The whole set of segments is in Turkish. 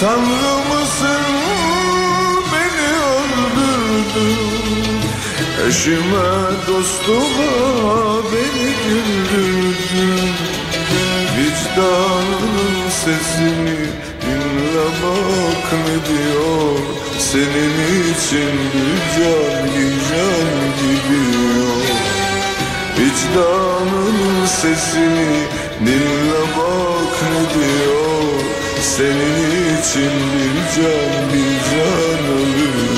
Tanrı mısın? Beni öldürdün. Eşime dostuma beni güldürdün. Vicdanın sesini dinle bak ne diyor? Senin için bir can gidiyor Vicdanın sesini dinle bak ne diyor Senin için bir can bir can ölüyor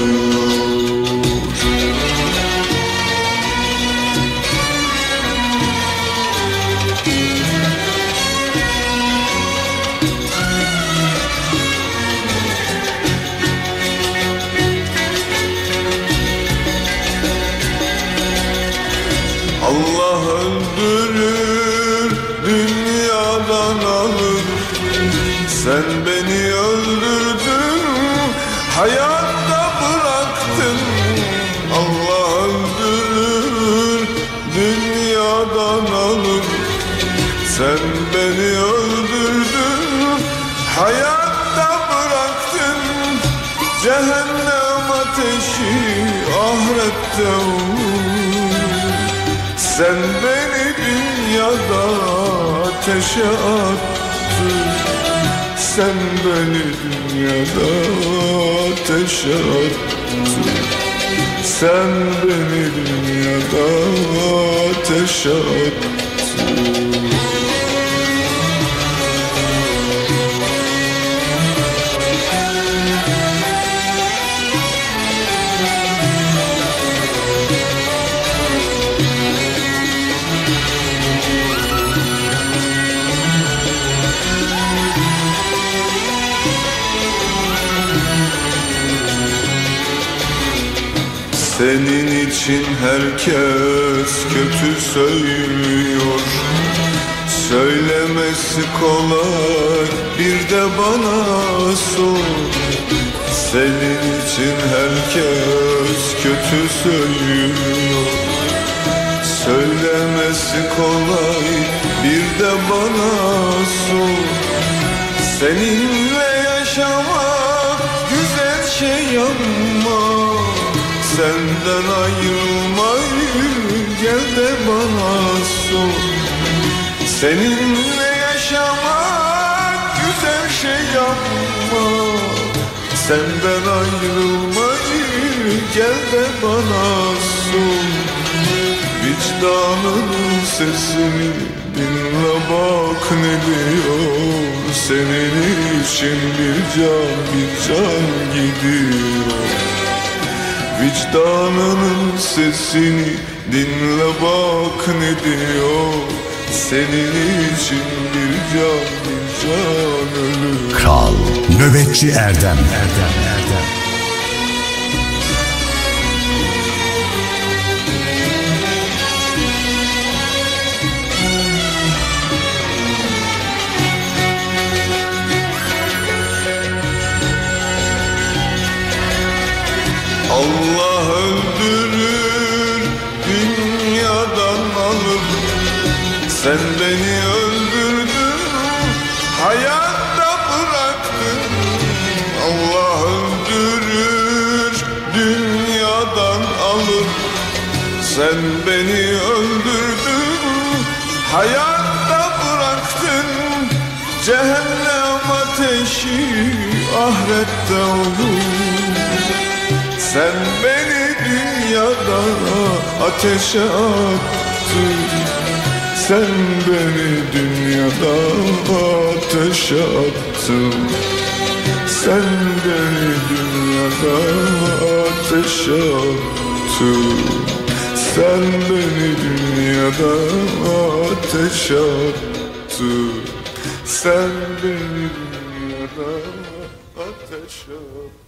attın Sen beni dünyada ateşe attın. Sen beni dünyada ateşe attın Senin için herkes kötü söylüyor. Söylemesi kolay bir de bana sor. Senin için herkes kötü söylüyor. Söylemesi kolay bir de bana sor. Seninle yaşamak güzel şey ama Senden ayrılmayı gel de bana sor. Seninle yaşamak güzel şey ama Senden ayrılmayı gel de bana sor. Vicdanın sesini dinle bak ne diyor. Senin için bir can bir can gidiyor Vicdanının sesini dinle bak ne diyor. Senin için bir can bir can ölür. Kral Nöbetçi Erdem. Erdem Erdem Allah öldürür dünyadan alır. Sen beni öldürdün hayatta bıraktın. Allah öldürür dünyadan alır. Sen beni öldürdün hayatta bıraktın. Cehennem ateşi ahirette olur sen beni dünyada ateşe attın. Sen beni dünyada ateşe attın. Sen beni dünyada ateşe attın. Sen beni dünyada ateşe attın. Sen beni dünyada ateşe attın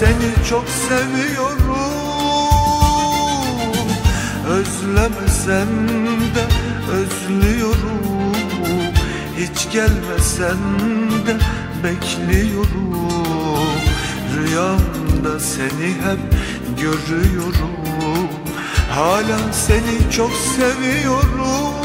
seni çok seviyorum. Özlemesen de özlüyorum. Hiç gelmesen de bekliyorum. Rüyamda seni hep görüyorum. Hala seni çok seviyorum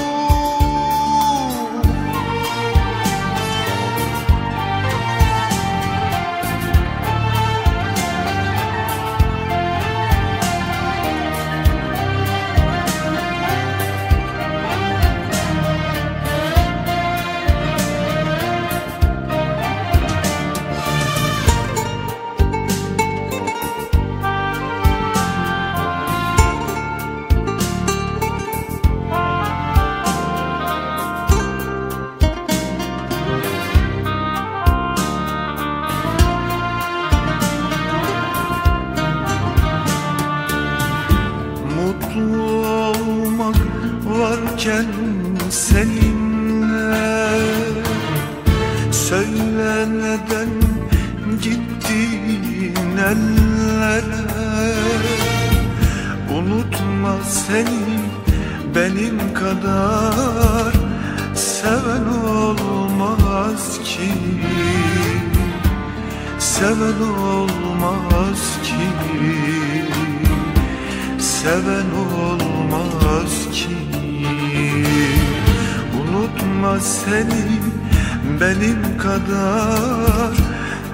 varken seninle Söyle neden gittin ellere Unutma seni benim kadar Seven olmaz ki. Seven olmaz ki. Seven olmaz ki Unutma seni benim kadar.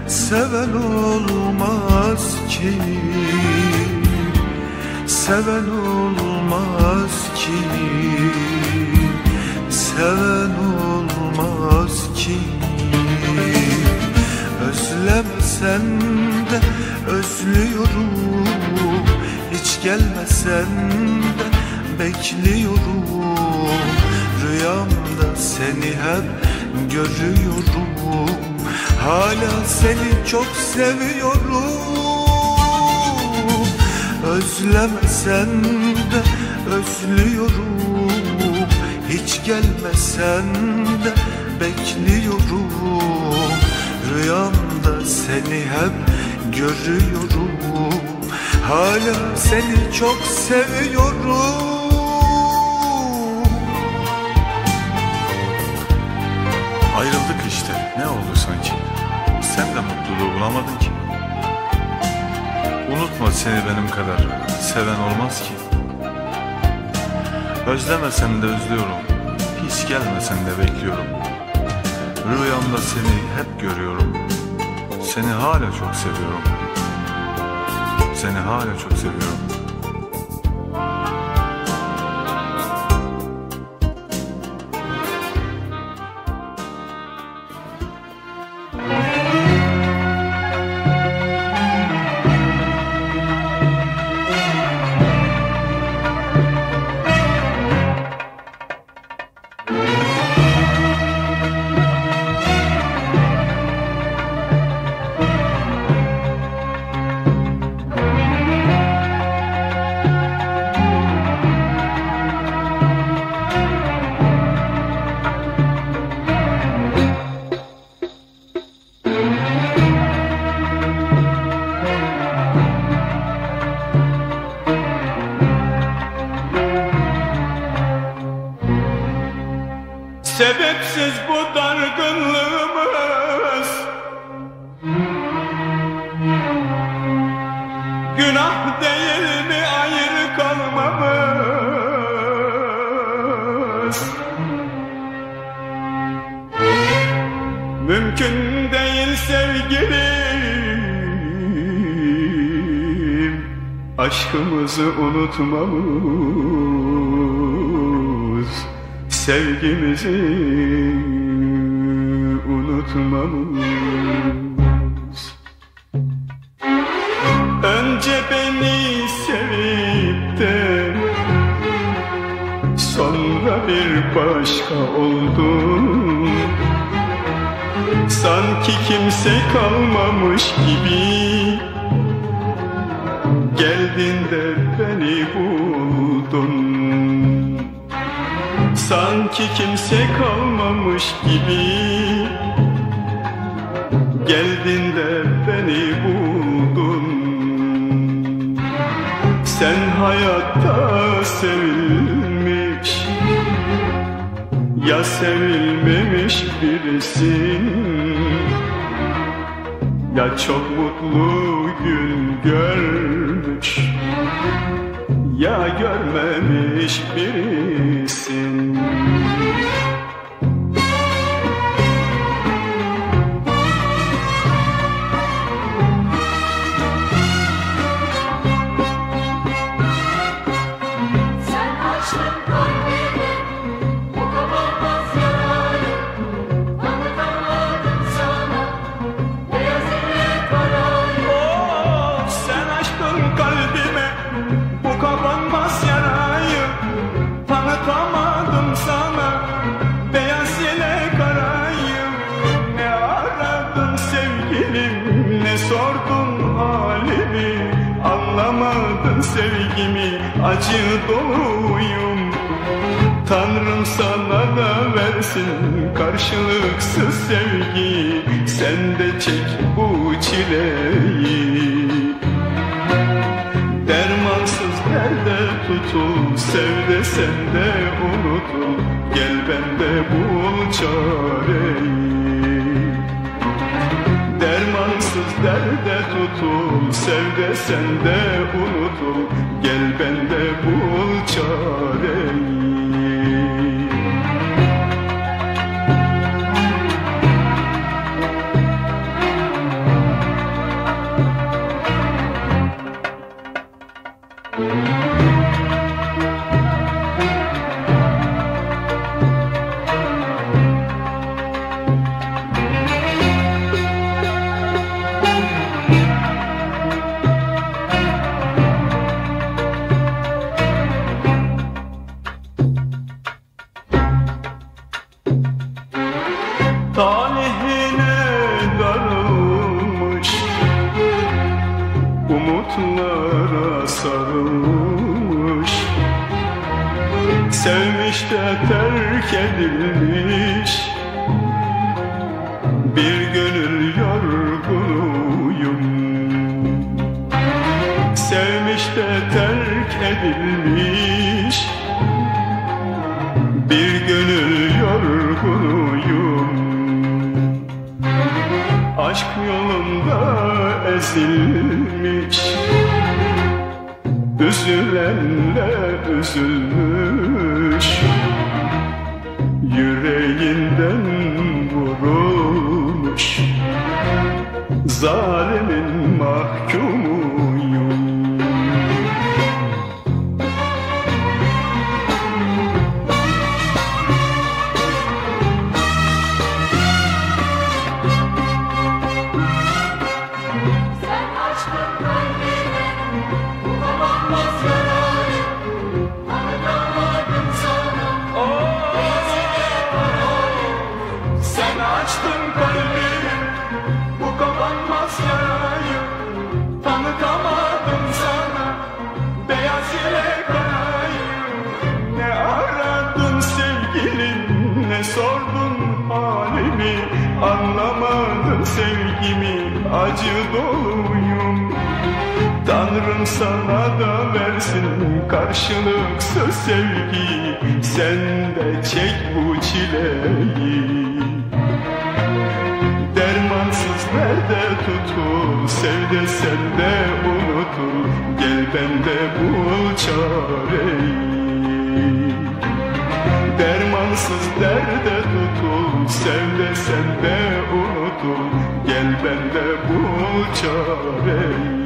Seven olmaz ki. Seven olmaz ki. Seven olmaz ki. Özlemesen de özlüyorum. Hiç gelmesen de bekliyorum. Rüyamda seni hep görüyorum. Hala seni çok seviyorum. Özlemesen de özlüyorum. Hiç gelmesen de bekliyorum. Rüyamda seni hep görüyorum. Hala seni çok seviyorum Ne oldu sanki? Sen de mutluluğu bulamadın ki. Unutma seni benim kadar seven olmaz ki. Özlemesen de özlüyorum. Hiç gelmesen de bekliyorum. Rüyamda seni hep görüyorum. Seni hala çok seviyorum. Seni hala çok seviyorum. Aşkımızı unutmamız Sevgimizi unutmamız. Önce beni sevip de Sonra bir başka oldun. Sanki kimse kalmamış gibi Sanki kimse kalmamış gibi. Geldin de beni buldun. Sen hayatta sevilmiş Ya sevilmemiş birisin. Ya çok mutlu gün görmüş ya görmemiş birisin acı doluyum Tanrım sana da versin karşılıksız sevgi. Sen de çek bu çileyi. Dermansız derde tutul Sev de sen de unutul Gel bende bul çareyi. Dermansız derde tutul Sev de sen de unutul sevgimin acı doluyum. Tanrım sana da versin karşılıksız sevgiyi Sen de çek bu çileyi. Dermansız nerede tutul Sevde sende unutul Gel bende bul çareyi. Dermansız derde tutul Sevde sende unutul Gel benle bul çareyi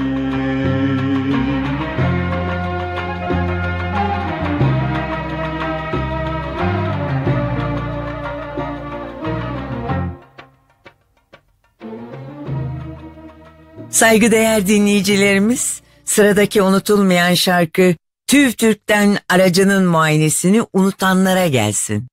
Saygıdeğer dinleyicilerimiz, sıradaki unutulmayan şarkı TÜV TÜRK'ten aracının muayenesini unutanlara gelsin.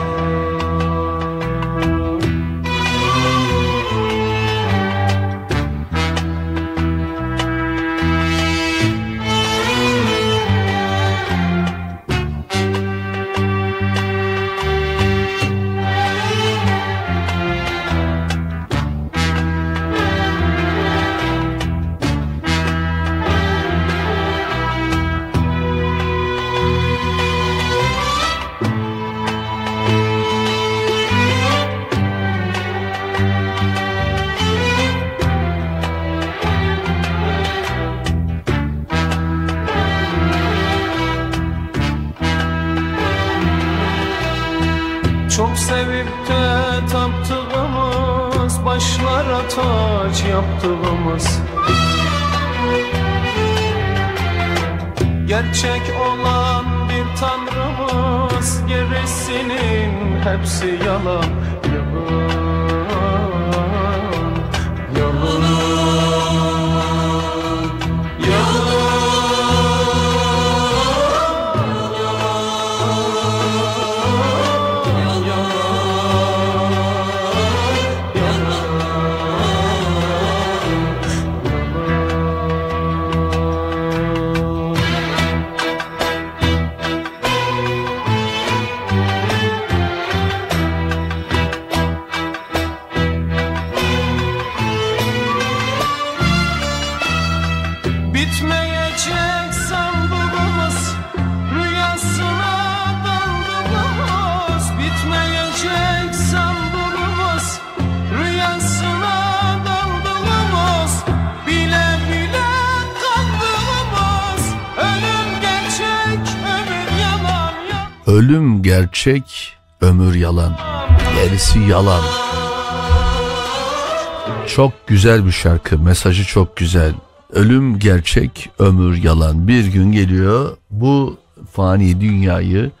gerçek, ömür yalan. Gerisi yalan. Çok güzel bir şarkı. Mesajı çok güzel. Ölüm gerçek, ömür yalan. Bir gün geliyor bu fani dünyayı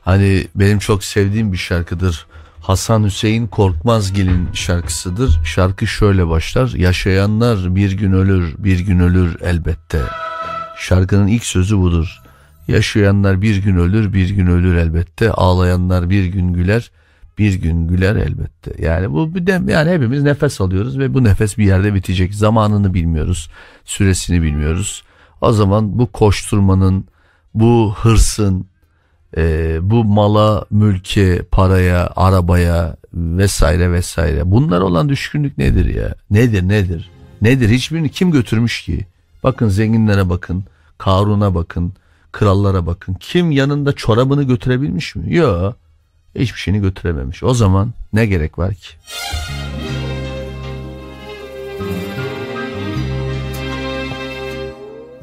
hani benim çok sevdiğim bir şarkıdır. Hasan Hüseyin Korkmazgil'in şarkısıdır. Şarkı şöyle başlar. Yaşayanlar bir gün ölür, bir gün ölür elbette. Şarkının ilk sözü budur. Yaşayanlar bir gün ölür, bir gün ölür elbette. Ağlayanlar bir gün güler. bir gün güler elbette. Yani bu bir de yani hepimiz nefes alıyoruz ve bu nefes bir yerde bitecek. Zamanını bilmiyoruz, süresini bilmiyoruz. O zaman bu koşturmanın, bu hırsın, e, bu mala, mülke, paraya, arabaya vesaire vesaire. Bunlar olan düşkünlük nedir ya? Nedir nedir? Nedir? Hiçbirini kim götürmüş ki? Bakın zenginlere bakın, Karun'a bakın, krallara bakın. Kim yanında çorabını götürebilmiş mi? Yok. Hiçbir şeyini götürememiş. O zaman ne gerek var ki?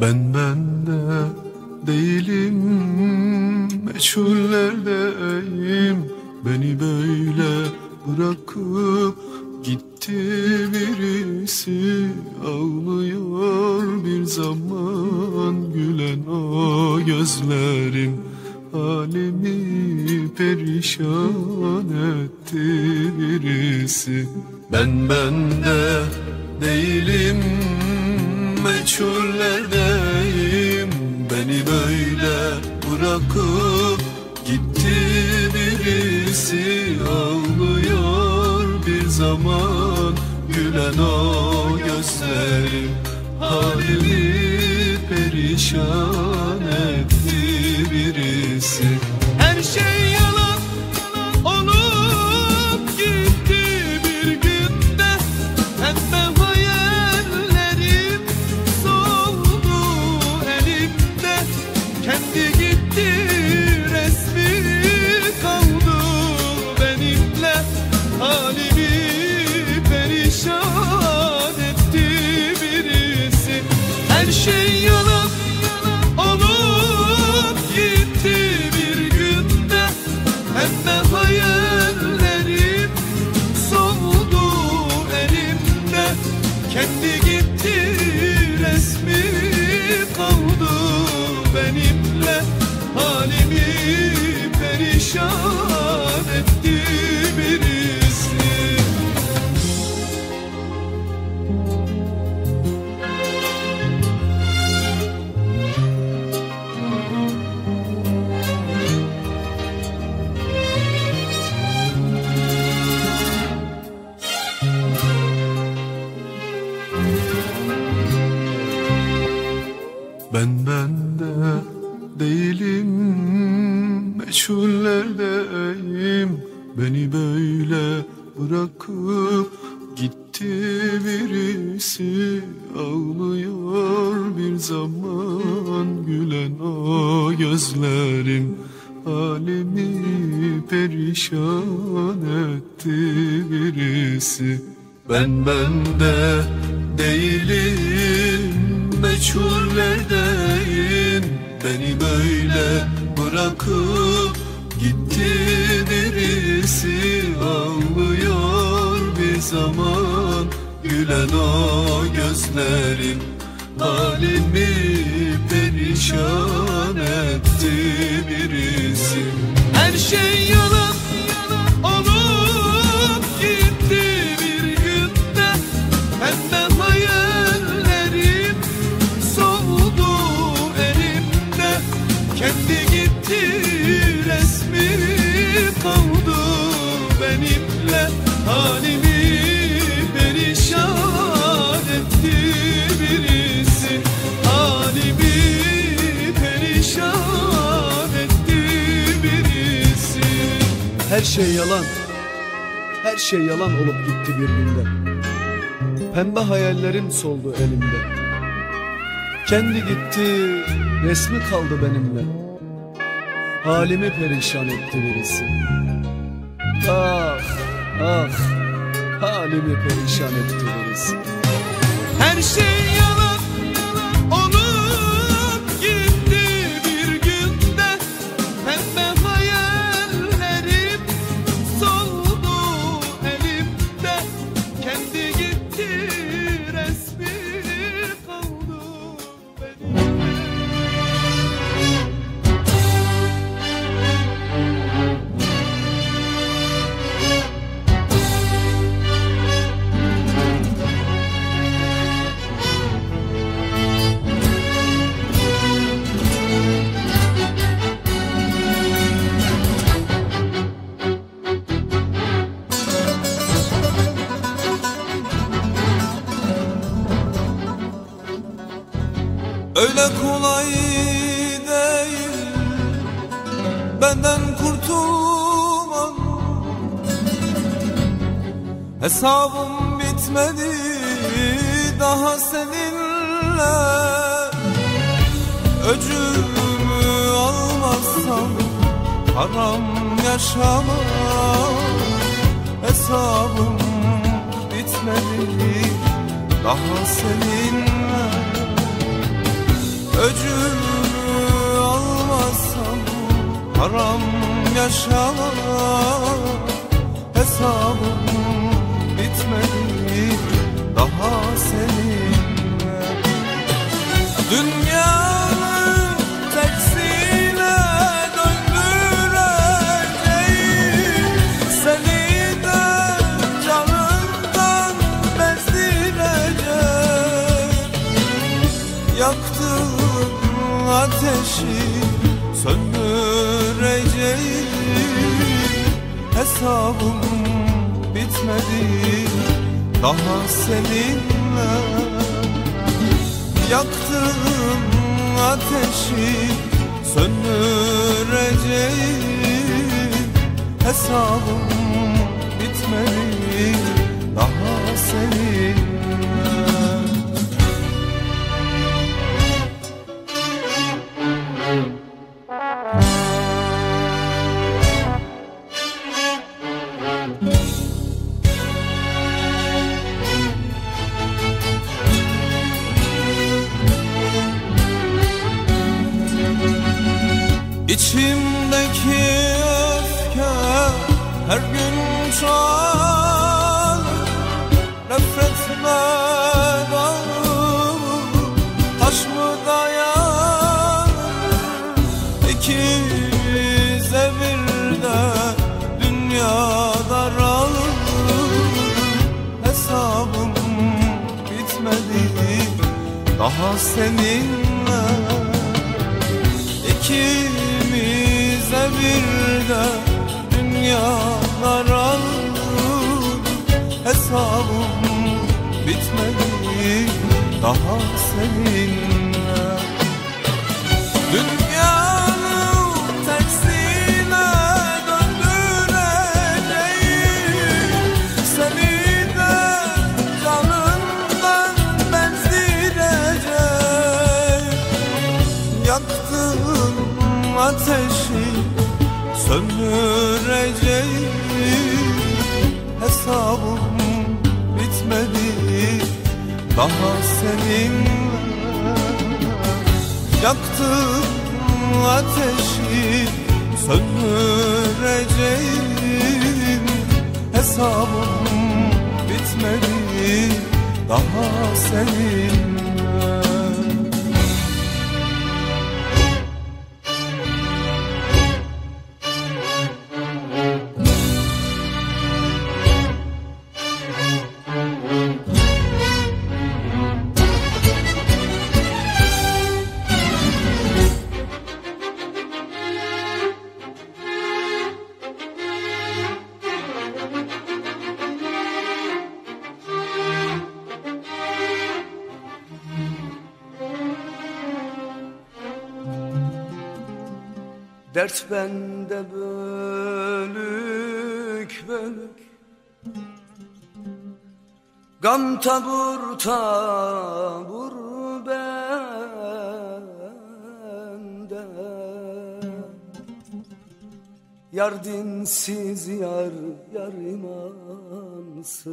Ben bende değilim Meçhullerdeyim Beni böyle bırakıp gitti birisi Ağlıyor bir zaman gülen o gözlerin Halimi perişan etti birisi. Ben bende değilim meçhullerdeyim. Beni böyle bırakıp gitti birisi Ağlıyor zaman gülen o gözlerim Halimi perişan etti birisi. Her şey yalan şey yalan bırakıp gitti birisi Ağlıyor bir zaman gülen o gözlerim. Halimi perişan etti birisi. Ben bende değilim perişan şey yalan. Her şey yalan olup gitti bir günde. Pembe hayallerim soldu elimde. Kendi gitti, resmi kaldı benimle. Halimi perişan etti birisi. Ah, ah, halimi perişan etti birisi. Her şey yalan Hesabım bitmedi daha seninle Öcümü almazsam haram yaşama Hesabım bitmedi daha seninle Öcümü almazsam haram yaşama Hesabım bitmedi daha seninle. Dünyanın tersine döndüreceğim Seni de canından bezdireceğim Yaktığın ateşi söndüreceğim Hesabım bitmedi daha seninle Yaktığım ateşi söndüreceğim. Hesabım bitmedi. Daha seninle Dert bende bölük bölük. Gam tabur tabur bende. Yar dinsiz yar yar imansız.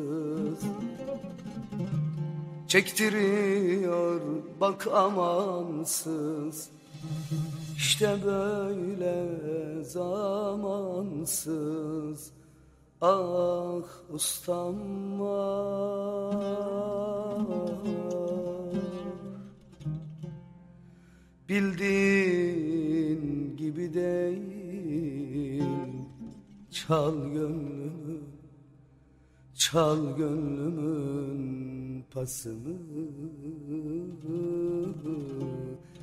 Çektiriyor bak amansız işte böyle zamansız Ah ustam ah. Bildiğin gibi değil Çal gönlümü Çal gönlümün pasını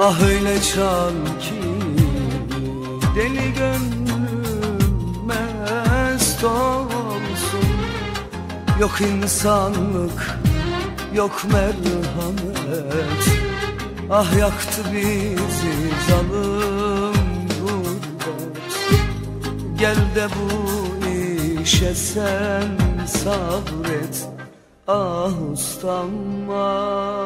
Ah öyle çal ki deli gönlüm mest olsun Yok insanlık, yok merhamet. Ah yaktı bizi zalim gurbet. Gel de bu işe sen sabret. Ah ustam ah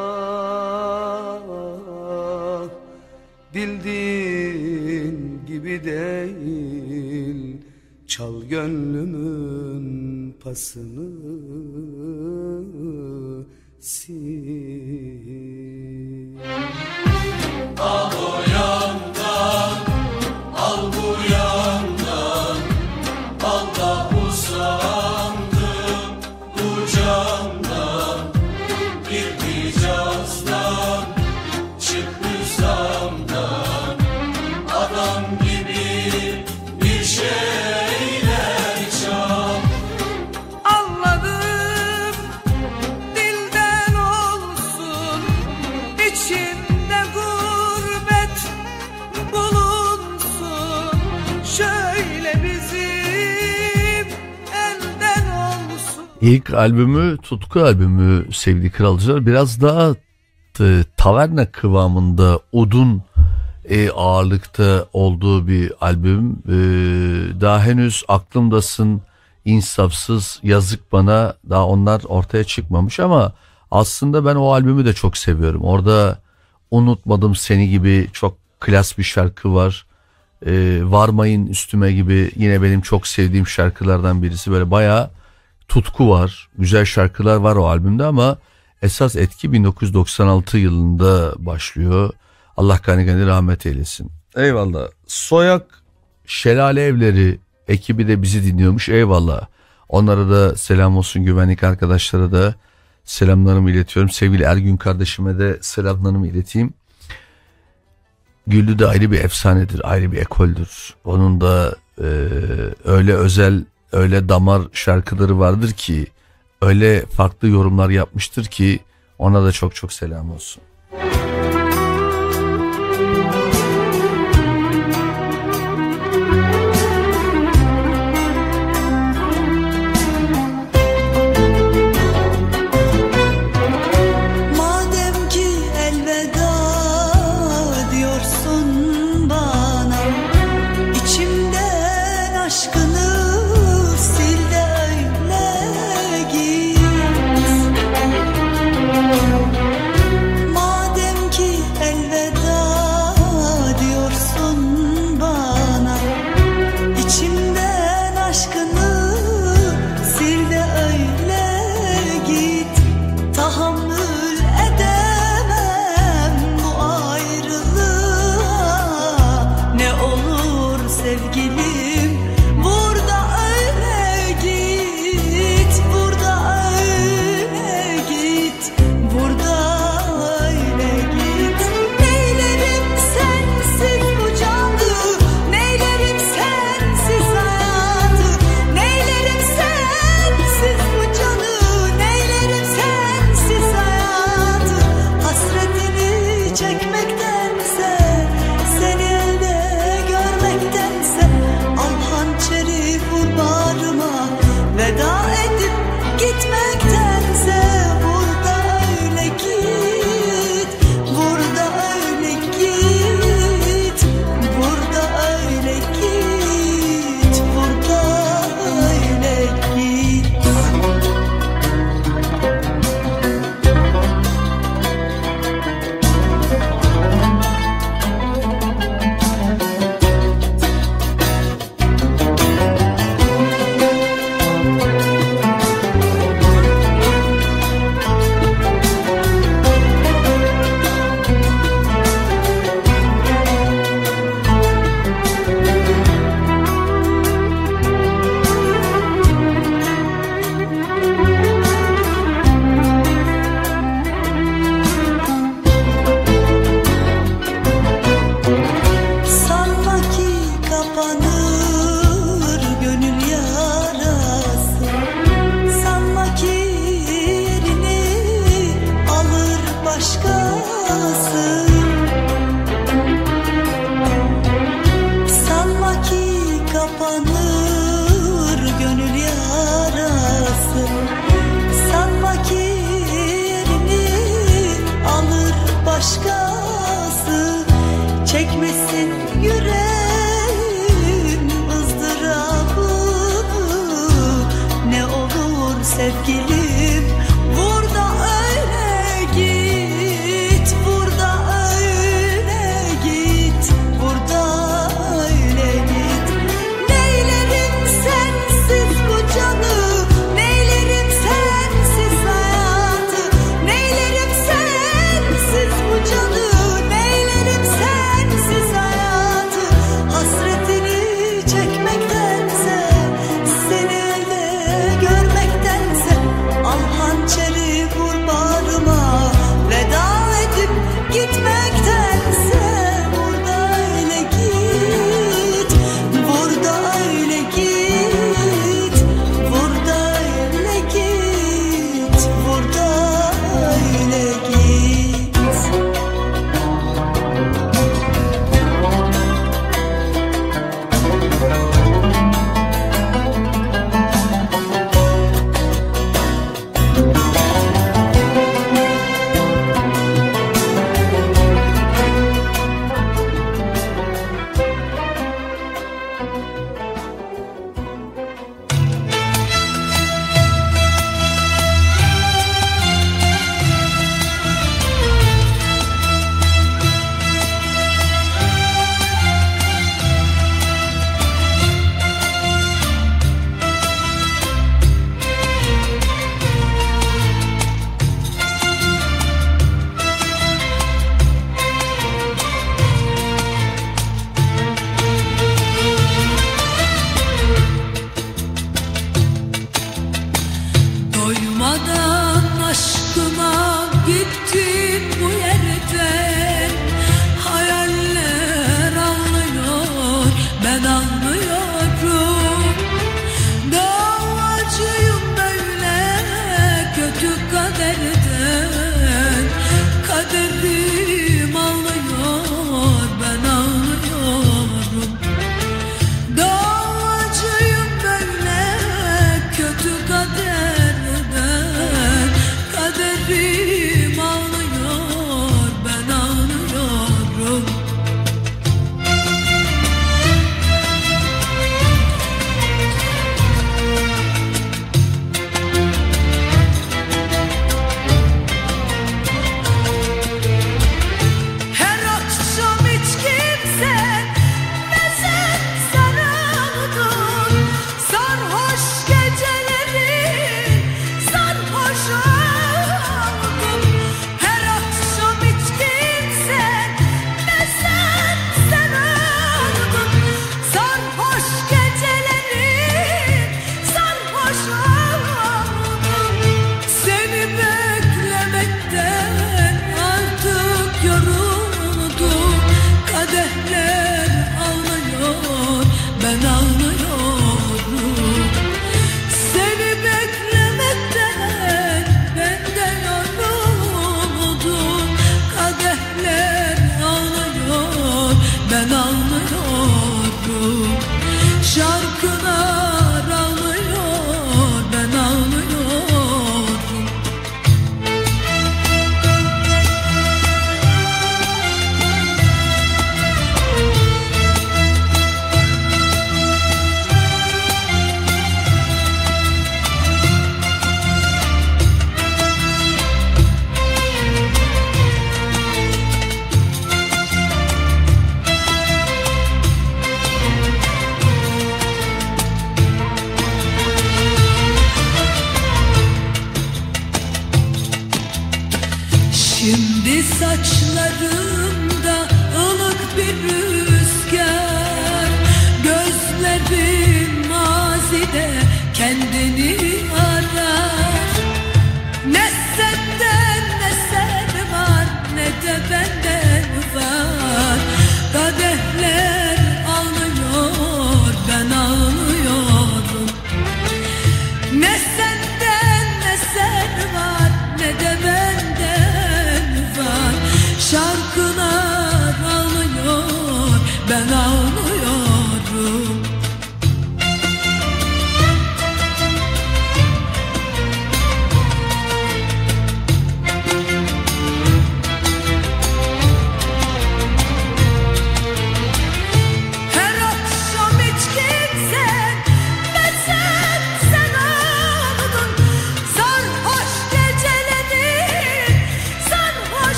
değil. Çal gönlümün pasını sil. Al İlk albümü Tutku albümü sevgili kralcılar biraz daha t- taverna kıvamında odun e, ağırlıkta olduğu bir albüm. E, daha henüz aklımdasın insafsız yazık bana daha onlar ortaya çıkmamış ama aslında ben o albümü de çok seviyorum. Orada unutmadım seni gibi çok klas bir şarkı var. E, Varmayın üstüme gibi yine benim çok sevdiğim şarkılardan birisi böyle bayağı tutku var. Güzel şarkılar var o albümde ama esas etki 1996 yılında başlıyor. Allah gani gani rahmet eylesin. Eyvallah. Soyak Şelale Evleri ekibi de bizi dinliyormuş. Eyvallah. Onlara da selam olsun güvenlik arkadaşlara da selamlarımı iletiyorum. Sevgili Ergün kardeşime de selamlarımı ileteyim. Güllü de ayrı bir efsanedir, ayrı bir ekoldür. Onun da e, öyle özel, öyle damar şarkıları vardır ki, öyle farklı yorumlar yapmıştır ki ona da çok çok selam olsun.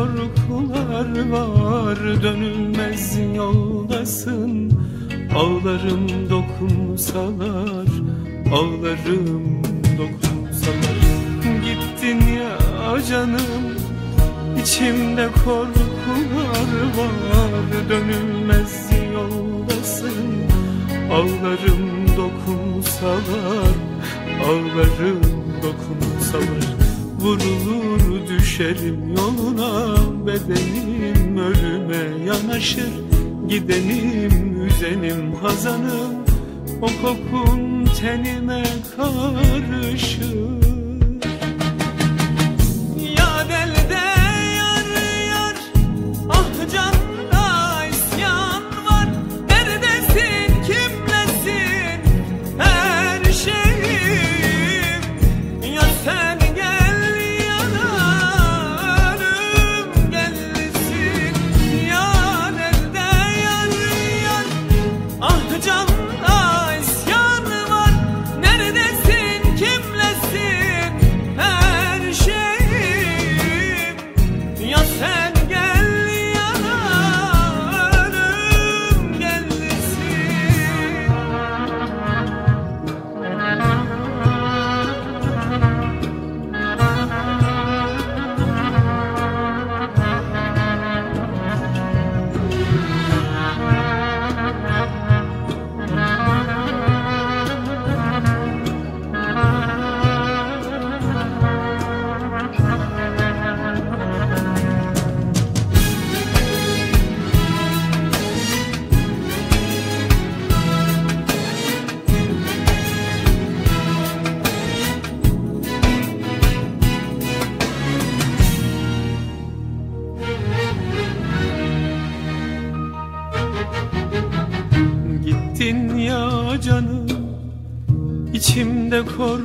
korkular var Dönülmez yoldasın. Ağlarım dokunsalar Ağlarım dokun tenime. quote.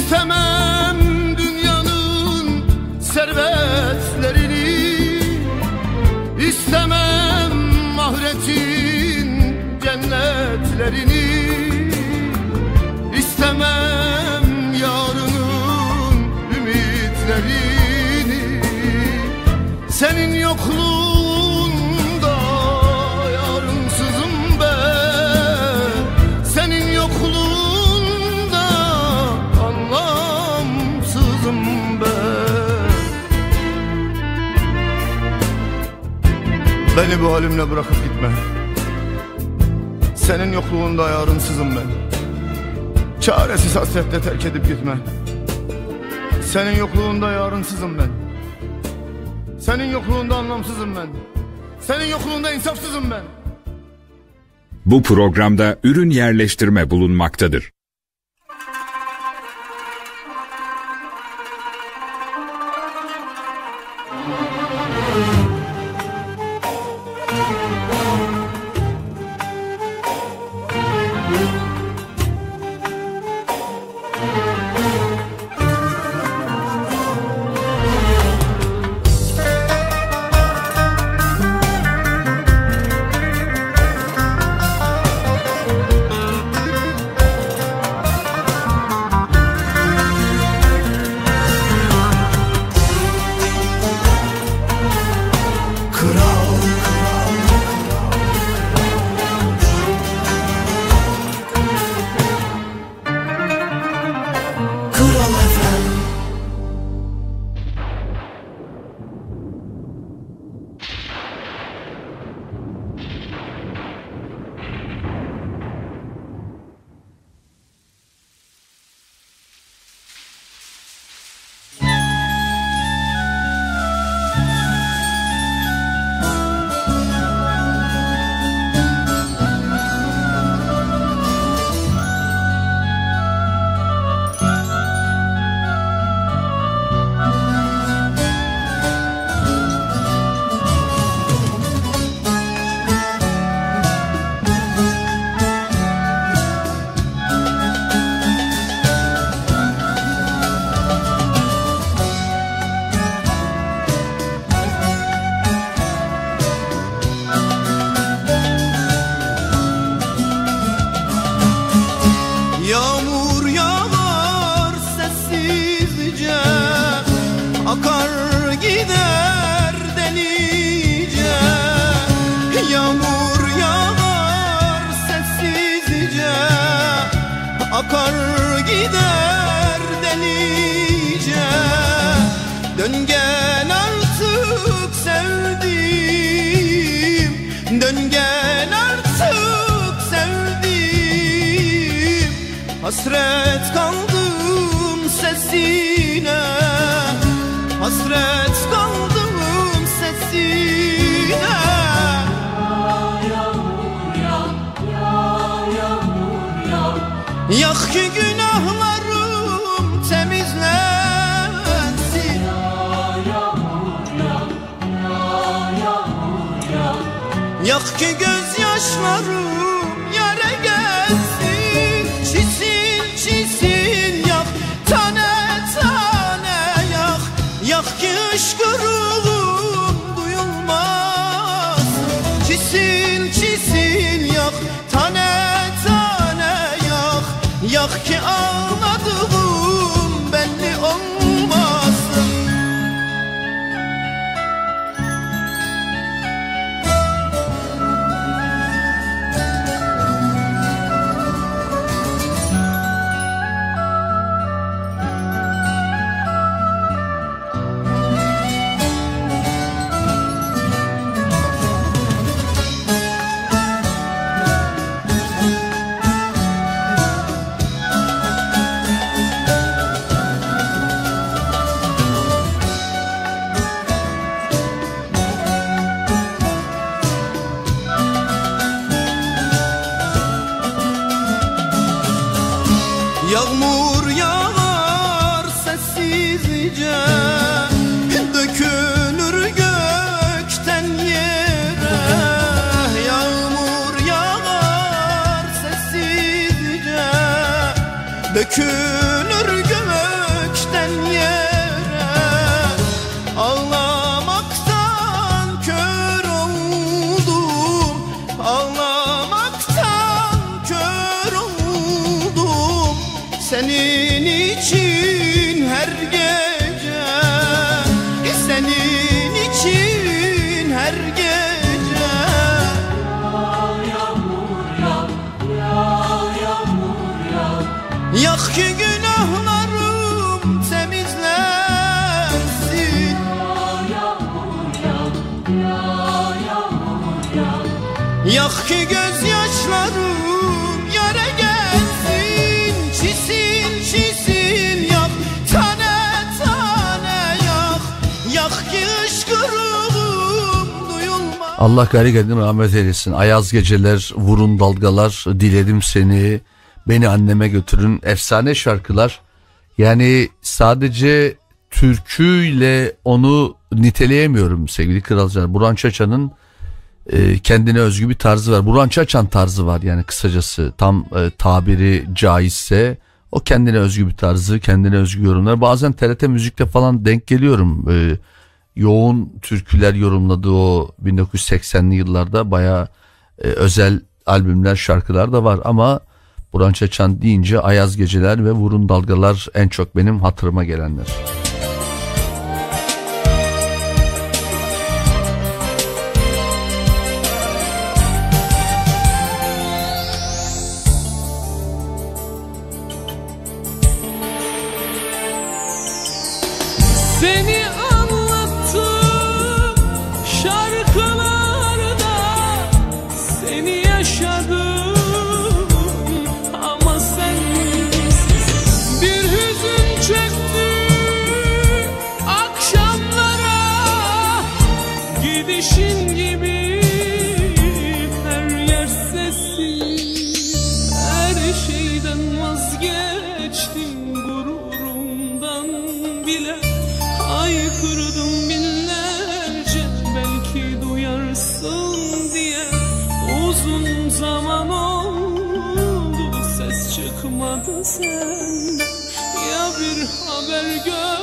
istemez Bu halimle bırakıp gitme. Senin yokluğunda yarımsızım ben. Çaresiz hasretle terk edip gitme. Senin yokluğunda yarımsızım ben. Senin yokluğunda anlamsızım ben. Senin yokluğunda insafsızım ben. Bu programda ürün yerleştirme bulunmaktadır. Allah gari gadin rahmet eylesin. Ayaz geceler, vurun dalgalar, diledim seni, beni anneme götürün. Efsane şarkılar. Yani sadece türküyle onu niteleyemiyorum sevgili kralcılar. Burhan Çaçan'ın e, kendine özgü bir tarzı var. Burhan Çaçan tarzı var yani kısacası tam e, tabiri caizse o kendine özgü bir tarzı, kendine özgü yorumlar. Bazen TRT müzikte falan denk geliyorum. E, yoğun türküler yorumladığı o 1980'li yıllarda baya özel albümler, şarkılar da var ama Burhan Çaçan deyince Ayaz Geceler ve Vurun Dalgalar en çok benim hatırıma gelenler. sen Ya bir haber gör.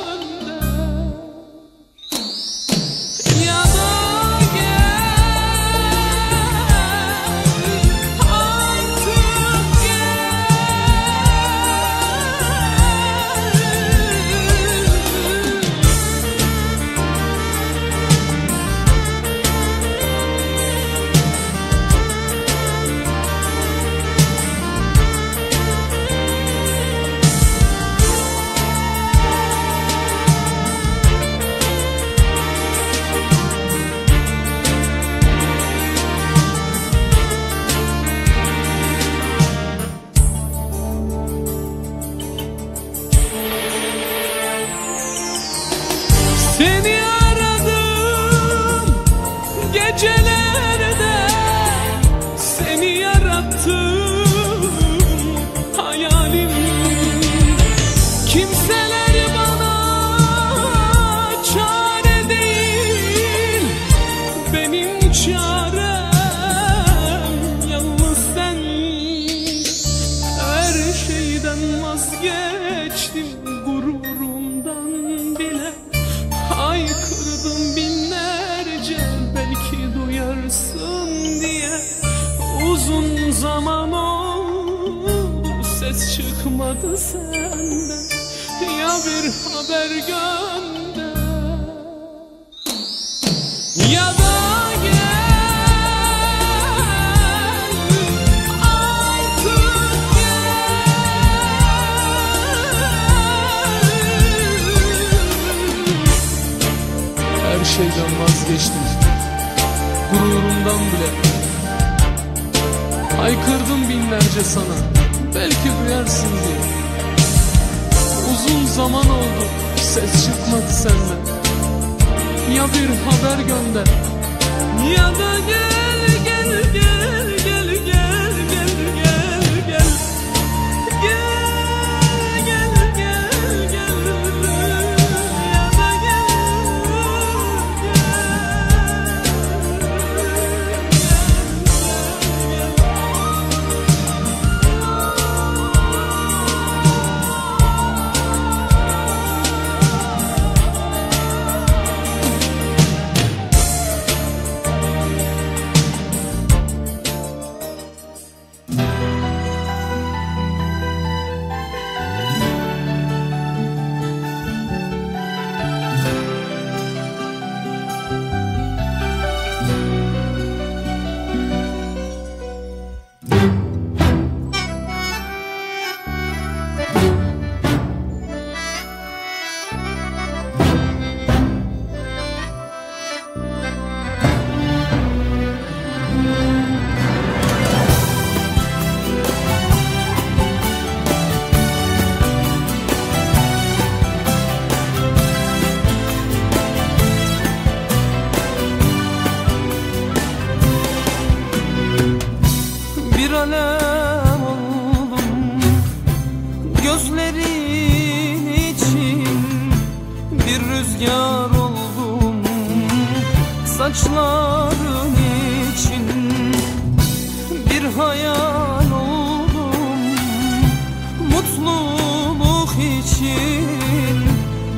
için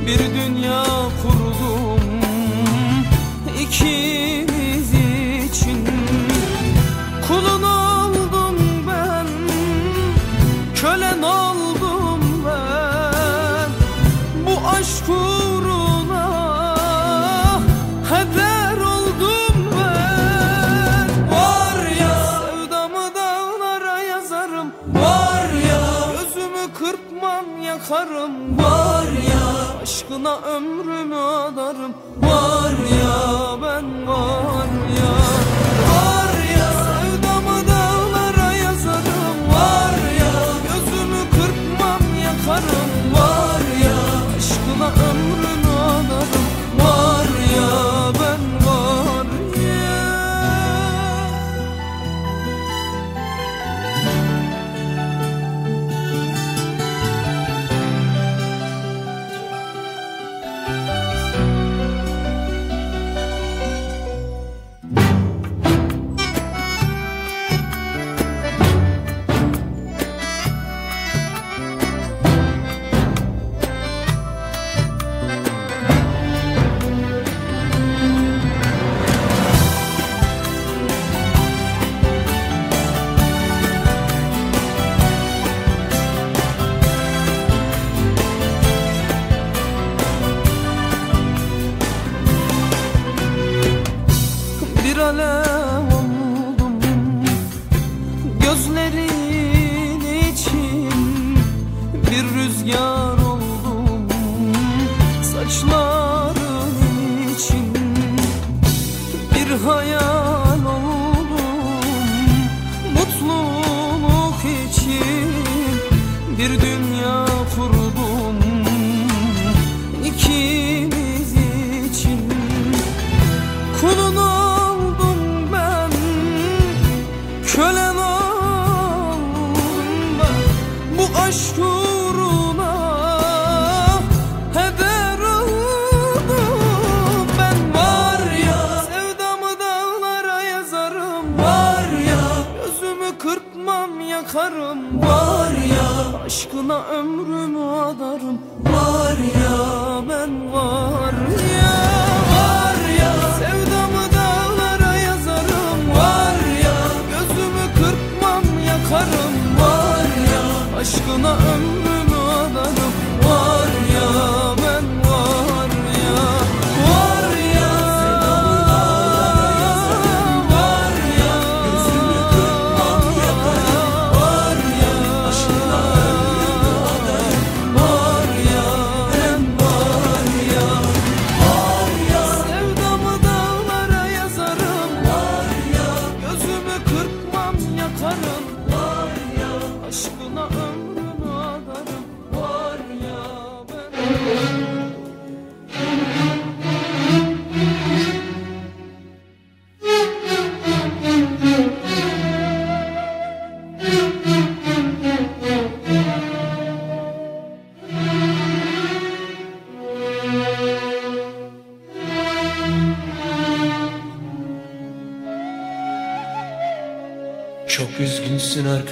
bir dünya kurdum. İkimiz için yakarım Var ya Aşkına ömrümü adarım. Var ya ben var ya.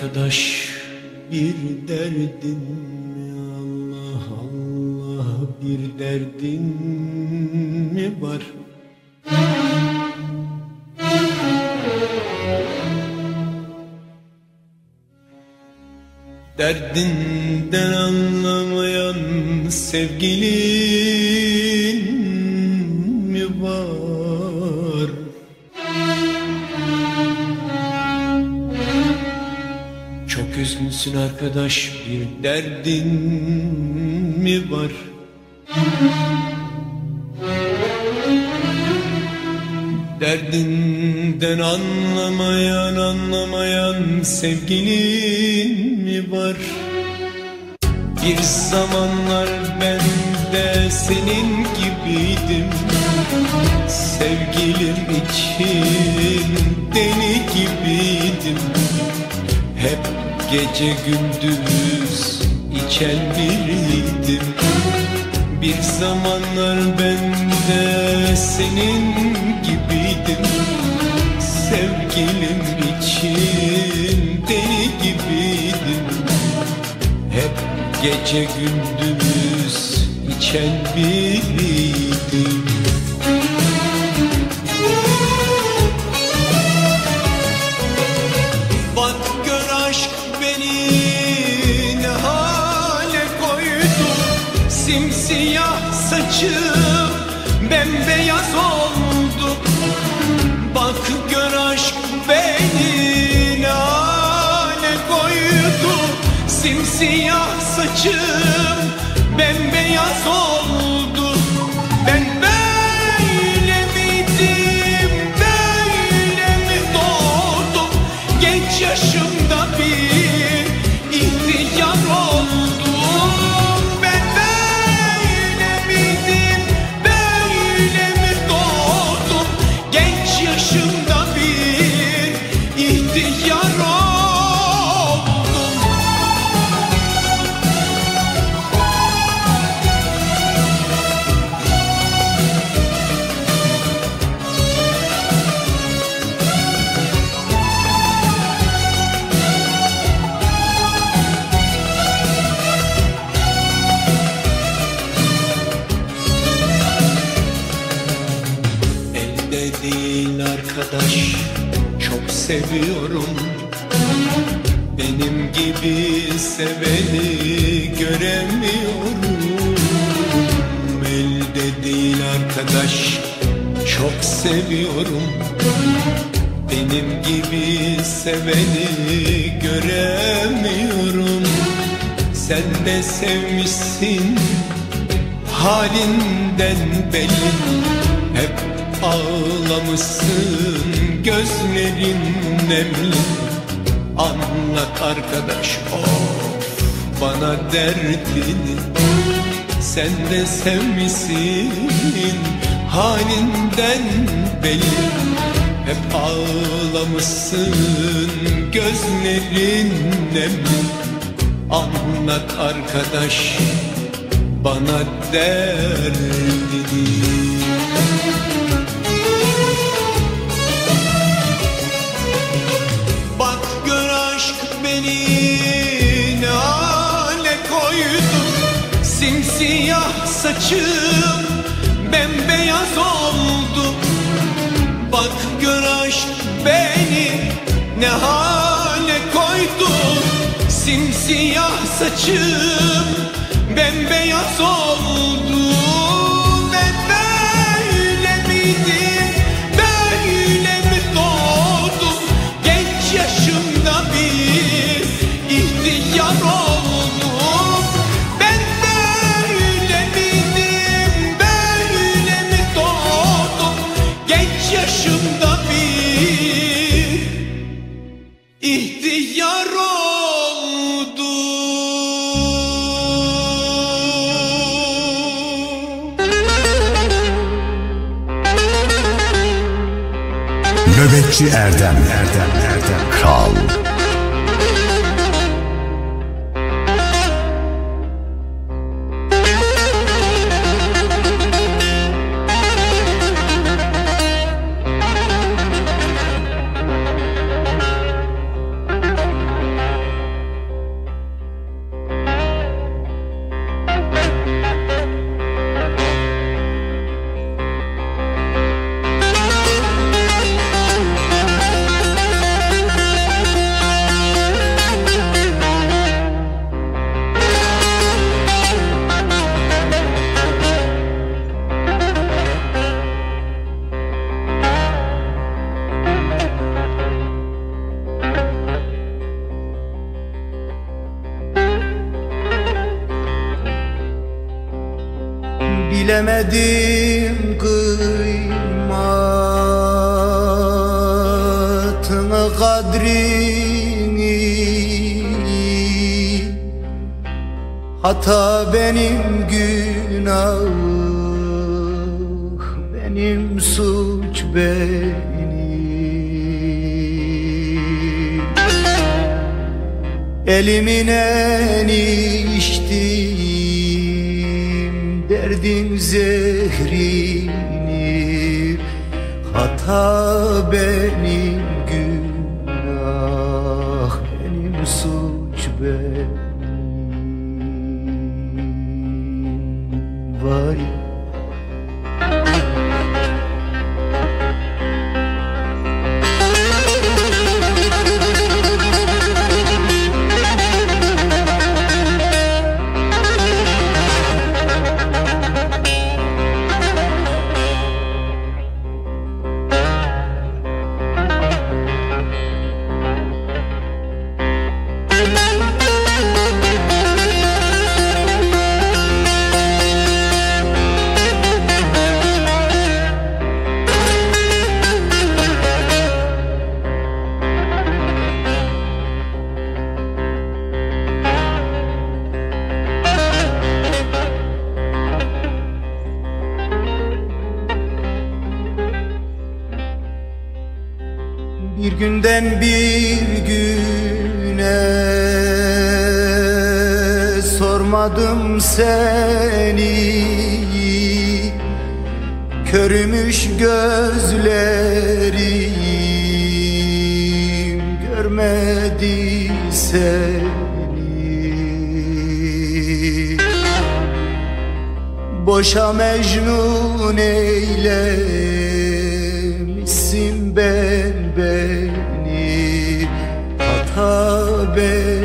arkadaş. Bir derdin mi? Allah Allah. Bir derdin mi var? Derdinden anlamayan sevgilim Neredesin arkadaş bir derdin mi var? Derdinden anlamayan anlamayan sevgilin mi var? Bir zamanlar ben de senin gibiydim Sevgilim için deli gibiydim Hep gece gündüz içen biriydim. Bir zamanlar ben de senin gibiydim. Sevgilim için deli gibiydim. Hep gece gündüz içen biriydim saçım bembeyaz oldu gibi seveni göremiyorum. Elde değil arkadaş çok seviyorum. Benim gibi seveni göremiyorum. Sen de sevmişsin halinden belli. Hep ağlamışsın gözlerin nemli. Anlat arkadaş of bana derdini Sen de sevmişsin halinden belli. Hep ağlamışsın gözlerin nemli Anlat arkadaş bana derdini Simsiyah saçım bembeyaz oldu. Bak gör aşk beni ne hale koydu. Simsiyah saçım bembeyaz oldu Erdem. Erdem. Erdem. Kral Boşa mecnun eylemişsin ben beni. Hata benim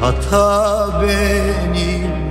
Hata benim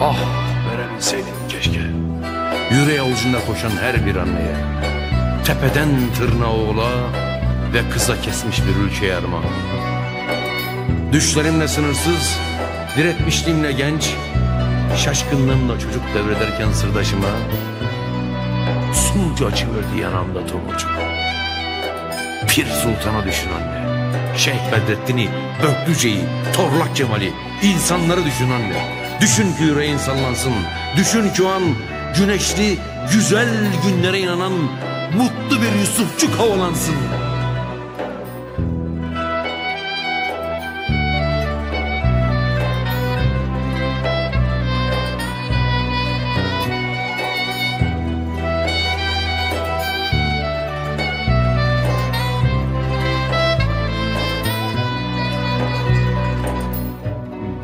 Ah verebilseydim keşke. Yüreği avucunda koşan her bir anneye. Tepeden tırnağa oğla Ve kıza kesmiş bir ülkeye armağan. Düşlerimle sınırsız Diretmişliğimle genç Şaşkınlığımla çocuk devrederken sırdaşıma Sulca açıverdi yanamda tomurcuk Pir Sultan'a düşün anne. Şeyh Bedrettin'i, Böklüce'yi, Torlak Cemal'i insanları düşün anne Düşün ki yüreğin sallansın. Düşün o an güneşli, güzel günlere inanan Mutlu bir Yusufçuk havalansın.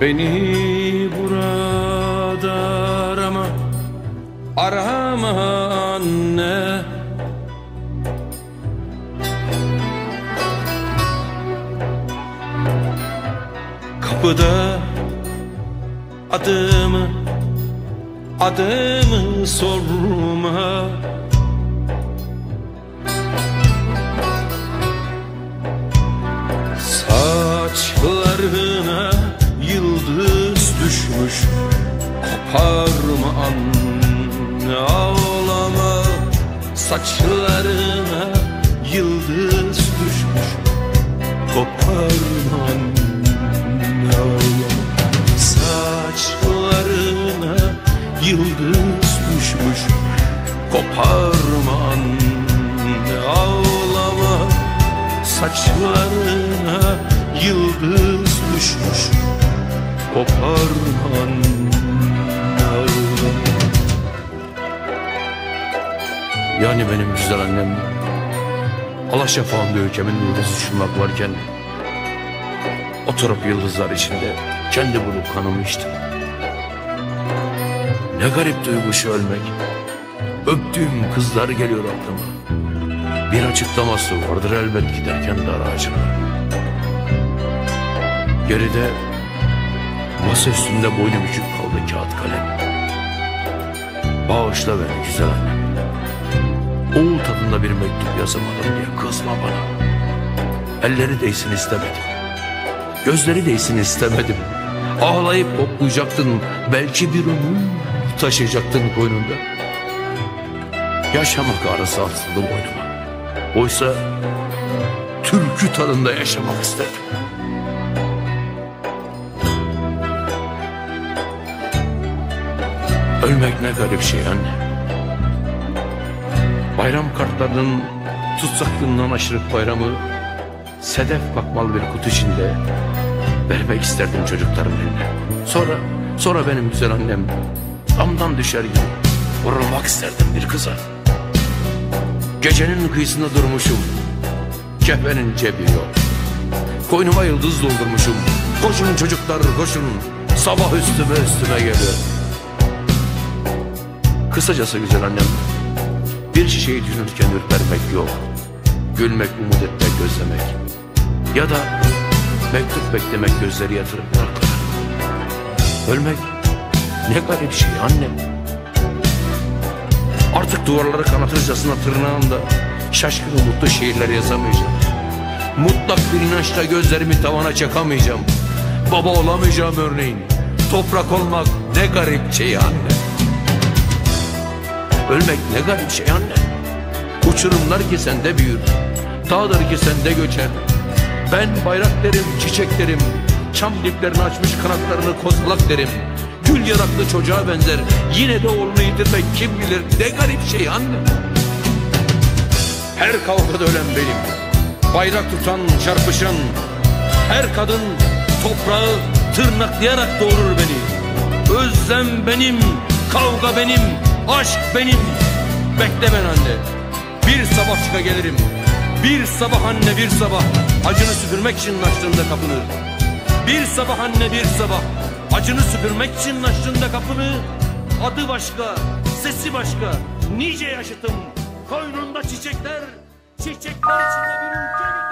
Beni Kapıda adımı Adımı sorma. Saçlarına yıldız düşmüş Koparma anne ağlama. Saçlarına yıldız düşmüş Koparma anne ağlama Saçlarına yıldız düşmüş Koparma anne ağlama. Saçlarına yıldız düşmüş Koparma anne ağlama. Yani benim güzel annem Allah şafağında ülkemin yıldızı ışınmak varken Oturup yıldızlar içinde kendi bulup kanımı içtim Ne garip duygu şu ölmek. Öptüğüm kızlar geliyor aklıma. Bir açıklaması vardır elbet giderken dar ağacına. Geride masa üstünde boynu bükük kaldı kağıt kalem. Bağışla beni güzel annem. Tadında bir mektup yazamadım diye kızma bana. Elleri değsin istemedim. Gözleri değsin istemedim. Ağlayıp toplayacaktın. Belki bir ömür taşıyacaktın koynunda. Yaşamak arası atıldı boynuma. Oysa türkü tadında yaşamak istedim. Ölmek ne garip şey anne. Bayram kartlarının tutsaklığından aşırıp bayramı sedef bakmalı bir kutu içinde vermek isterdim çocukların eline. Sonra, sonra benim güzel annem damdan düşer gibi vurulmak isterdim bir kıza. Gecenin kıyısında durmuşum, kefenin cebi yok. Koynuma yıldız doldurmuşum, koşun çocuklar koşun, sabah üstüme üstüme geliyor. Kısacası güzel annem, bir şişeyi düşünürken ürpermek yok. Gülmek, umut etmek, gözlemek. Ya da mektup beklemek gözleri yatırıp. Ölmek ne garip şey annem. Artık duvarları kanatırcasına tırnağımda şaşkın umutlu şiirler yazamayacağım. Mutlak bir inançla gözlerimi tavana çakamayacağım. Baba olamayacağım örneğin. Toprak olmak ne garip şey anne. Ölmek ne garip şey anne. Uçurumlar ki sende büyür. Dağdır ki sende göçer. Ben bayrak derim, çiçek derim. Çam diplerini açmış kanatlarını kozalak derim. Gül yaraklı çocuğa benzer. Yine de oğlunu yitirmek kim bilir ne garip şey anne. Her kavgada ölen benim. Bayrak tutan, çarpışan. Her kadın toprağı tırnaklayarak doğurur beni. Özlem benim, kavga benim, aşk benim. Beklemen anne. Bir sabah çıka gelirim. Bir sabah anne bir sabah acını süpürmek için açtığında kapını. Bir sabah anne bir sabah acını süpürmek için açtığında kapını. Adı başka, sesi başka. Nice yaşıtım. Koynunda çiçekler, çiçekler içinde bir ülke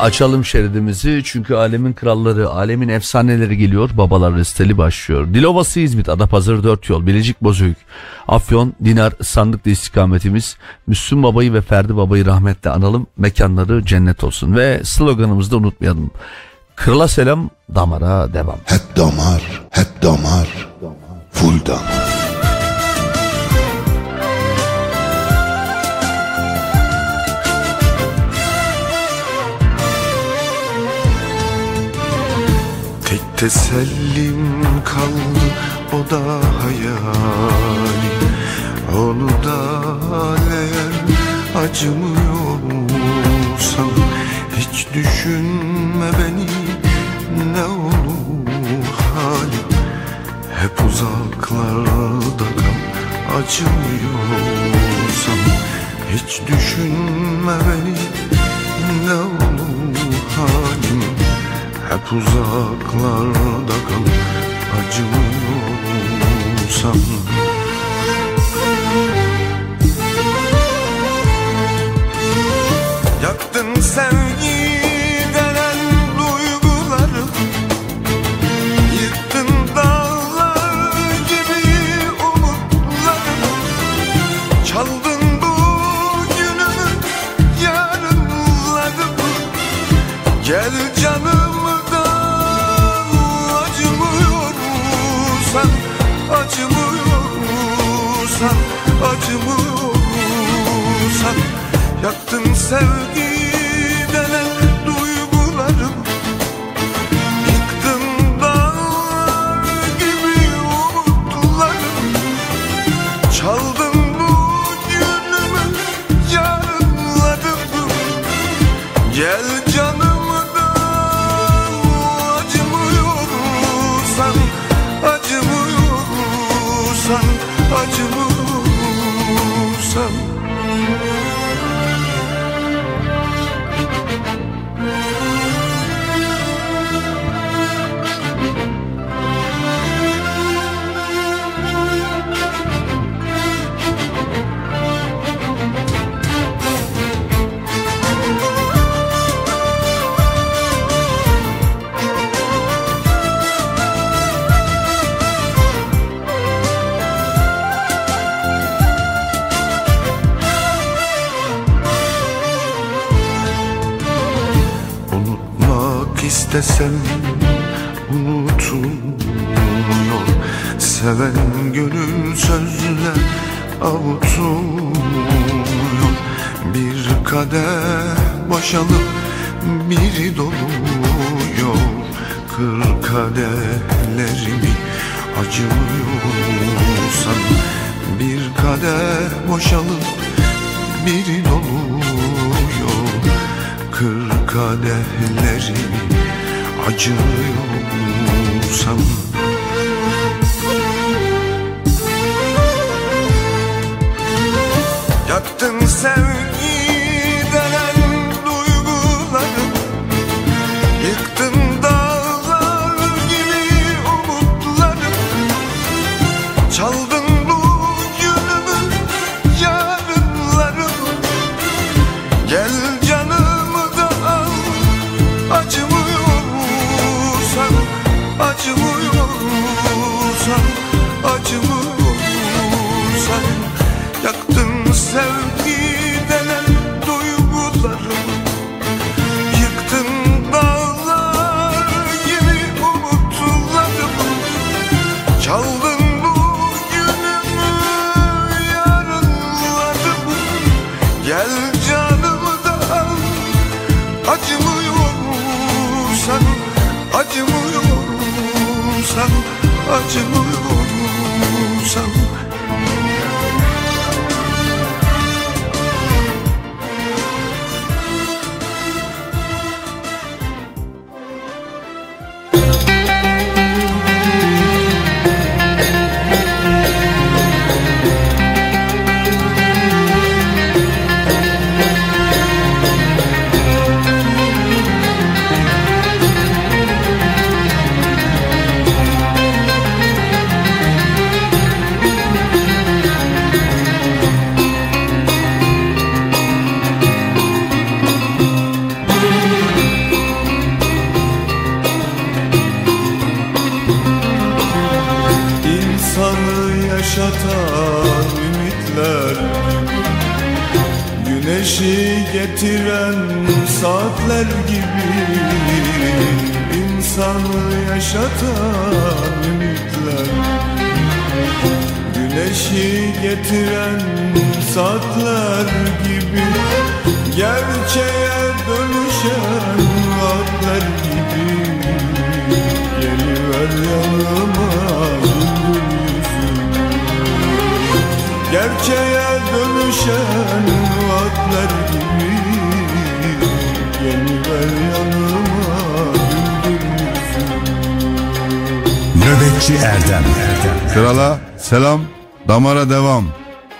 Açalım şeridimizi çünkü alemin kralları, alemin efsaneleri geliyor. Babalar resteli başlıyor. Dilovası İzmit, Adapazarı 4 yol, Bilecik Bozüyük, Afyon, Dinar, Sandıklı istikametimiz. Müslüm Baba'yı ve Ferdi Baba'yı rahmetle analım. Mekanları cennet olsun. Ve sloganımızı da unutmayalım. Krala selam, damara devam. Hep damar, hep damar, full damar. Tesellim kaldı o da hayali Onu da eğer acımıyorsan Hiç düşünme beni ne olur halim. Hep uzaklarda kal acımıyorsan Hiç düşünme beni ne olur halim hep uzaklarda kal acımıyorsam Yaktın sevgi Yaktın sevgi istesem unutulmuyor. Seven gönül sözle avutulmuyor. Bir kadeh boşalıp biri doluyor. Kır kadehlerimi acımıyorsan Bir kadeh boşalıp biri doluyor. Kır kadehlerimi acıyorsam Yaktın sevgi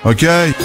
Okay?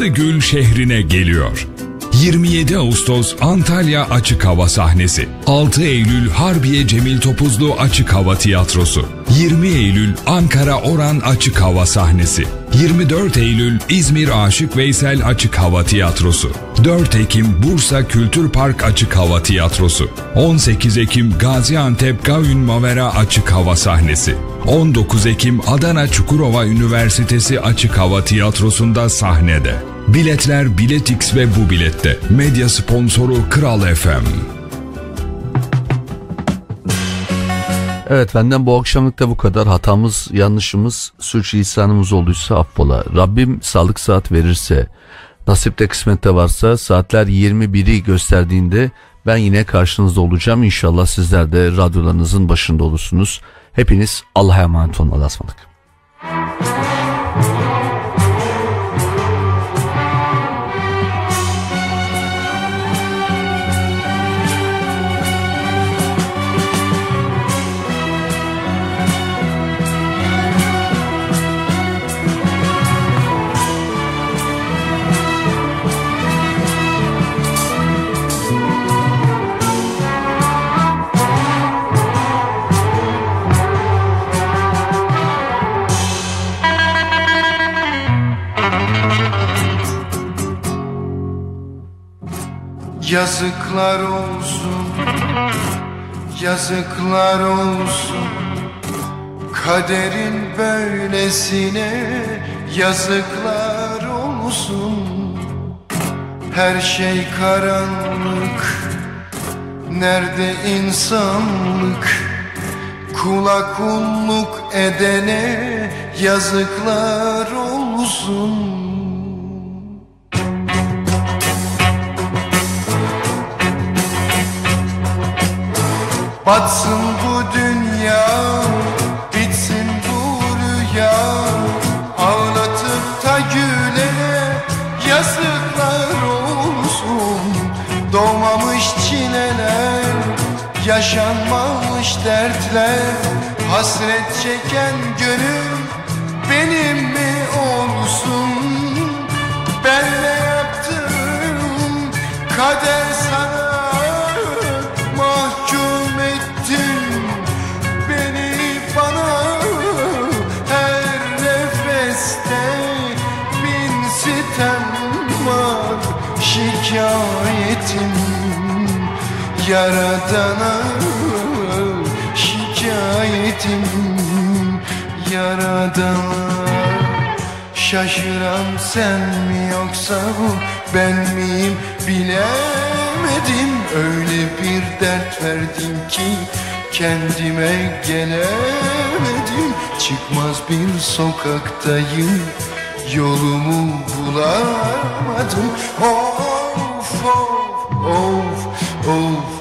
Kırmızıgül şehrine geliyor. 27 Ağustos Antalya Açık Hava sahnesi. 6 Eylül Harbiye Cemil Topuzlu Açık Hava Tiyatrosu. 20 Eylül Ankara Oran Açık Hava sahnesi. 24 Eylül İzmir Aşık Veysel Açık Hava Tiyatrosu. 4 Ekim Bursa Kültür Park Açık Hava Tiyatrosu. 18 Ekim Gaziantep Gavün Mavera Açık Hava sahnesi. 19 Ekim Adana Çukurova Üniversitesi Açık Hava Tiyatrosu'nda sahnede. Biletler Biletix ve bu bilette. Medya sponsoru Kral FM. Evet benden bu akşamlık da bu kadar. Hatamız, yanlışımız, suç lisanımız olduysa affola. Rabbim sağlık saat verirse, nasipte kısmette varsa saatler 21'i gösterdiğinde ben yine karşınızda olacağım. İnşallah sizler de radyolarınızın başında olursunuz. Hepiniz Allah'a emanet olun. Allah'a ısmarladık. Yazıklar olsun Yazıklar olsun. Kaderin böylesine yazıklar olsun. Her şey karanlık Nerede insanlık? Kula kulluk edene yazıklar olsun Batsın bu dünya, bitsin bu rüya. Ağlatıp da gülene yazıklar olsun. Doğmamış çileler, yaşanmamış dertler. Hasret çeken gönül yaradana Şikayetim yaradana Şaşıran sen mi yoksa bu ben miyim bilemedim. Öyle bir dert verdin ki kendime gelemedim. Çıkmaz bir sokaktayım yolumu bulamadım. Of of of of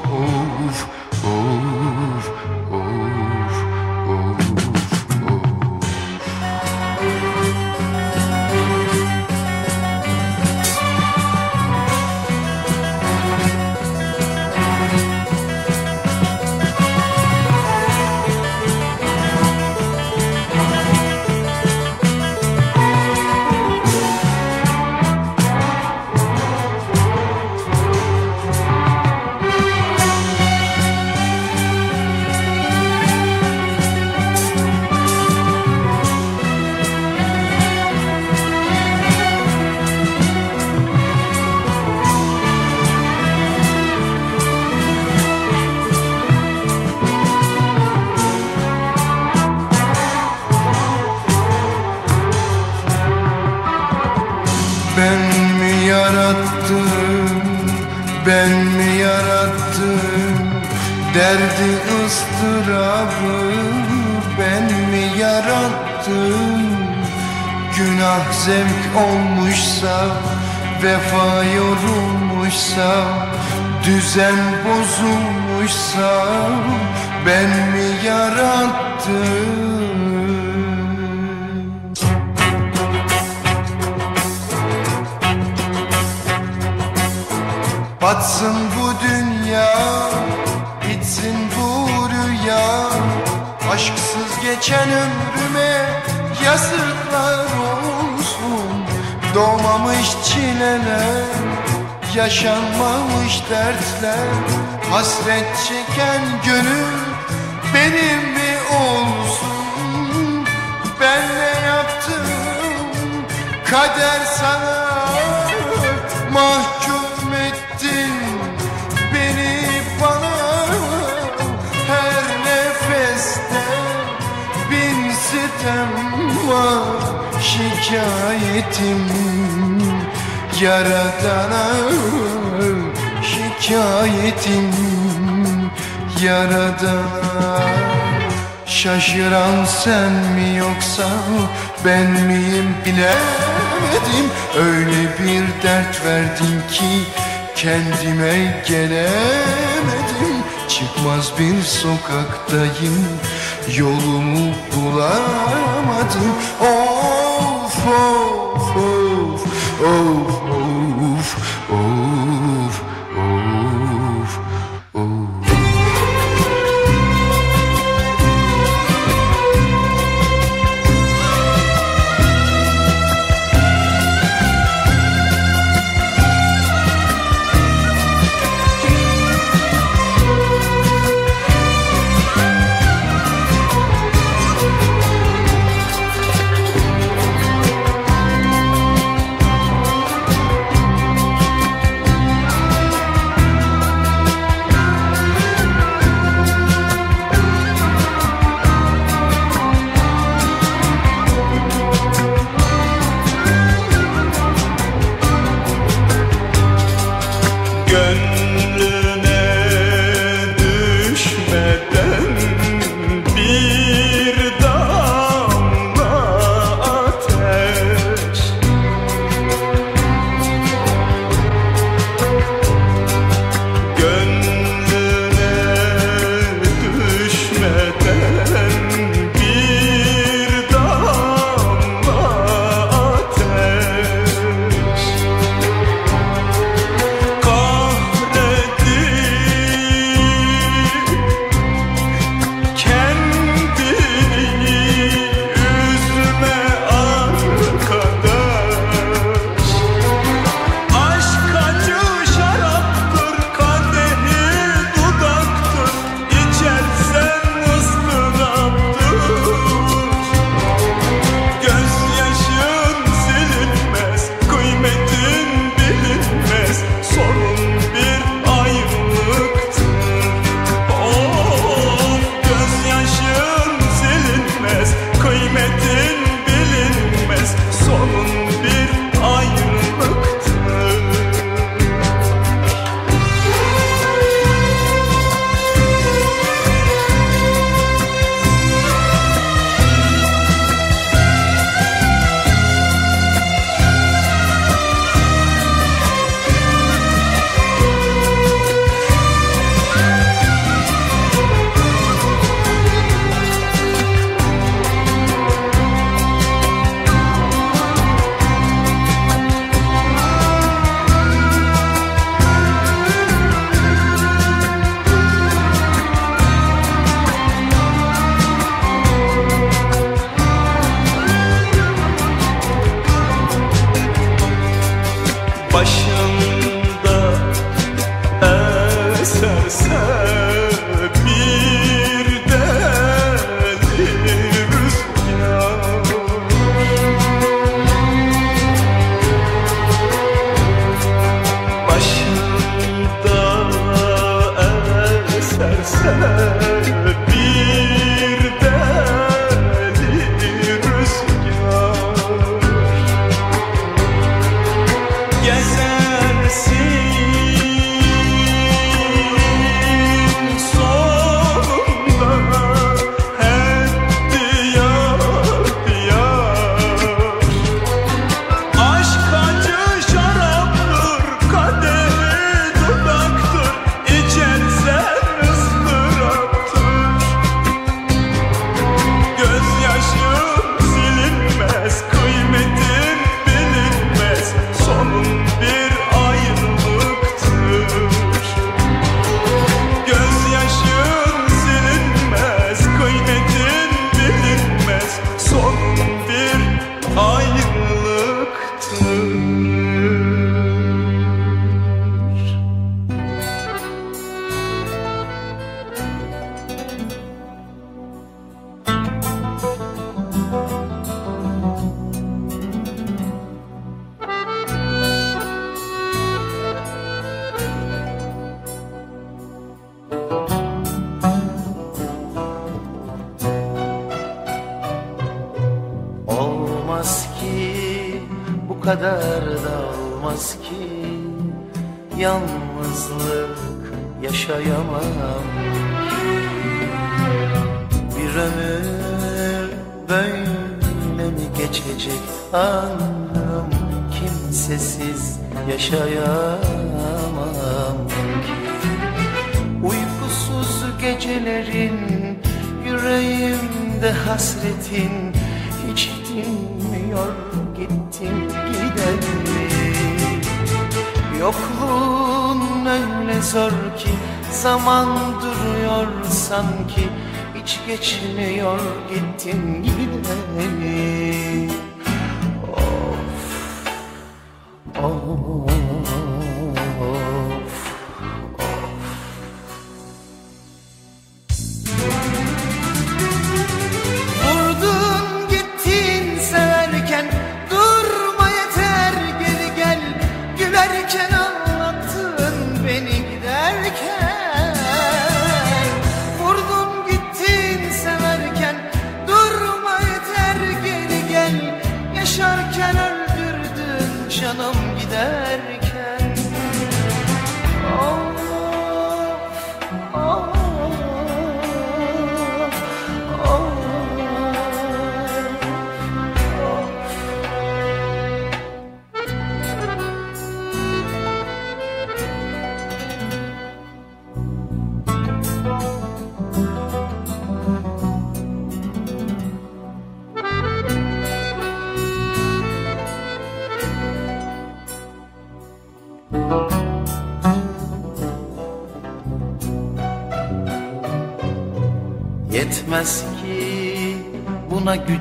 Düzen bozulmuşsa ben mi yarattım? Batsın yaşanmamış dertler. Hasret çeken gönül benim mi olsun? Ben ne yaptım? Kader sana mahkum ettin beni bana her nefeste bin sitem var şikayetim yaradana şikayetim yaradana Şaşıran sen mi yoksa ben miyim bilemedim. Öyle bir dert verdin ki kendime gelemedim. Çıkmaz bir sokaktayım yolumu bulamadım. Of of of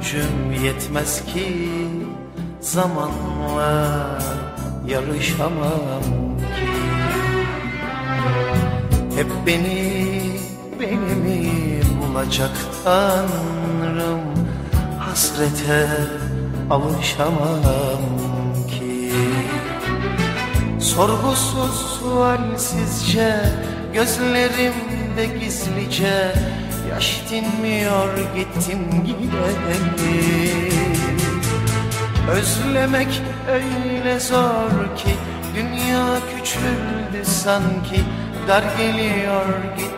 gücüm yetmez ki zamanla yarışamam ki. Hep beni benimi bulacak tanrım? Hasrete alışamam ki. Sorgusuz sualsizce gözlerimde gizlice hiç dinmiyor gittim gideni Özlemek öyle zor ki Dünya küçüldü sanki Dar geliyor git